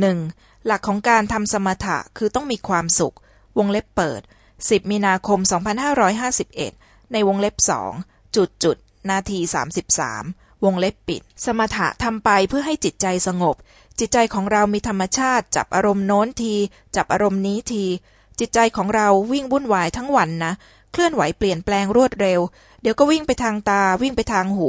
หนึ่งหลักของการทำสมถะคือต้องมีความสุข วงเล็บเปิด 10 มีนาคม 2551 ในวงเล็บสองจุดจุดนาที 33 วงเล็บปิด สมถะทำไปเพื่อให้จิตใจสงบ จิตใจของเรามีธรรมชาติ จับอารมณ์โน้นที จับอารมณ์นี้ที จิตใจของเราวิ่งวุ่นวายทั้งวันนะ เคลื่อนไหวเปลี่ยนแปลงรวดเร็ว เดี๋ยวก็วิ่งไปทางตา วิ่งไปทางหู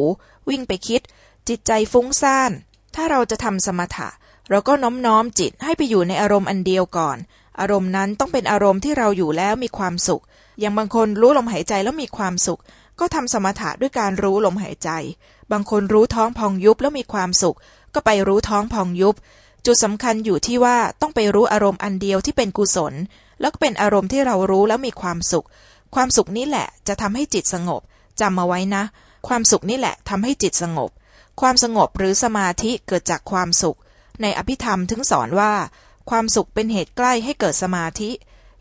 วิ่งไปคิด จิตใจฟุ้งซ่าน ถ้าเราจะทำสมถะ เราก็น้อมน้อมจิตให้ไปอยู่ในอารมณ์อันเดียวก่อน อารมณ์นั้นต้องเป็นอารมณ์ที่เราอยู่แล้วมีความสุข อย่างบางคนรู้ลมหายใจแล้วมีความสุข ก็ทำสมถะด้วยการรู้ลมหายใจ บางคนรู้ท้องพองยุบแล้วมีความสุข ก็ไปรู้ท้องพองยุบ จุดสำคัญอยู่ที่ว่าต้องไปรู้อารมณ์อันเดียวที่เป็นกุศล แล้วก็เป็นอารมณ์ที่เรารู้แล้วมีความสุข ความสุขนี้แหละจะทำให้จิตสงบจำมาไว้นะ ความสุขนี่แหละทำให้จิตสงบ ความสงบหรือสมาธิเกิดจากความสุข ในอภิธรรมถึงสอนว่า ความสุขเป็นเหตุใกล้ให้เกิดสมาธิ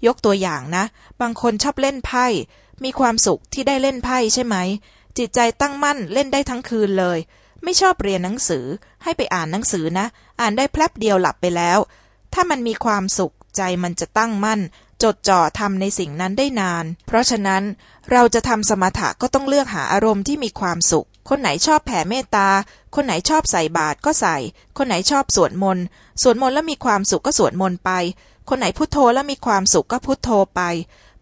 ยกตัวอย่างนะ บางคนชอบเล่นไพ่ มีความสุขที่ได้เล่นไพ่ใช่ไหม จิตใจตั้งมั่นเล่นได้ทั้งคืนเลย ไม่ชอบเรียนหนังสือ ให้ไปอ่านหนังสือนะ อ่านได้แป๊บเดียวหลับไปแล้ว ถ้ามันมีความสุขใจมันจะตั้งมั่น จดจ่อทำในสิ่งนั้นได้นาน เพราะฉะนั้นเราจะทำสมถะก็ต้องเลือกหาอารมณ์ที่มีความสุข คนไหนชอบแผ่เมตตา คนไหนชอบใส่บาตรก็ใส่ คนไหนชอบสวดมนต์ สวดมนต์แล้วมีความสุขก็สวดมนต์ไป คนไหนพุทโธแล้วมีความสุขก็พุทโธไป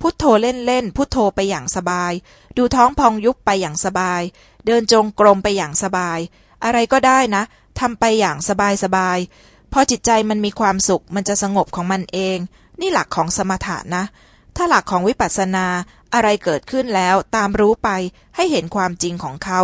พุทโธเล่นๆพุทโธไปอย่างสบาย ดูท้องพองยุบไปอย่างสบาย เดินจงกรมไปอย่างสบาย อะไรก็ได้นะทำไปอย่างสบายสบาย พอจิตใจมันมีความสุขมันจะสงบของมันเอง นี่หลักของสมถะนะ ถ้าหลักของวิปัสสนาอะไรเกิดขึ้นแล้วตามรู้ไปให้เห็นความจริงของเขา